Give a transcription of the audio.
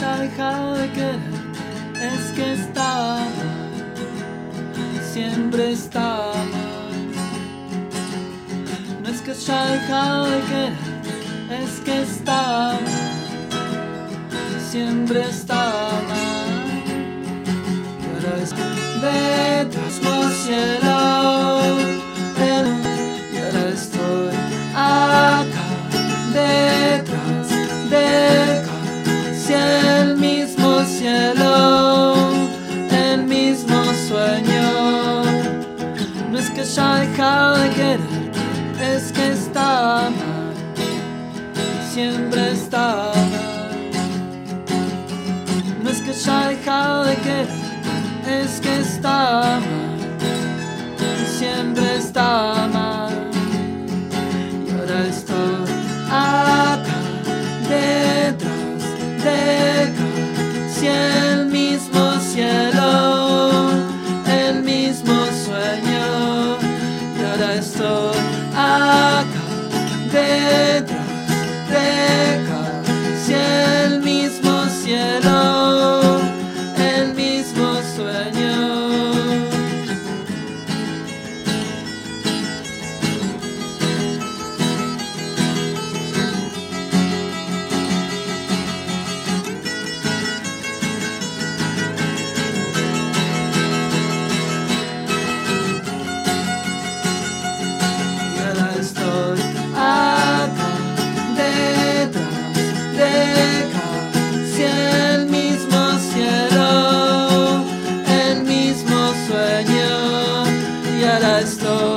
dejado de querer, es que está siempre está. No es que haya dejado de querer, es que está siempre está. Pero es detrás del Que haya dejado de querer, es que está mal, siempre está mal. No es que haya dejado de querer, es que está mal, corazón acá dentro de Christ.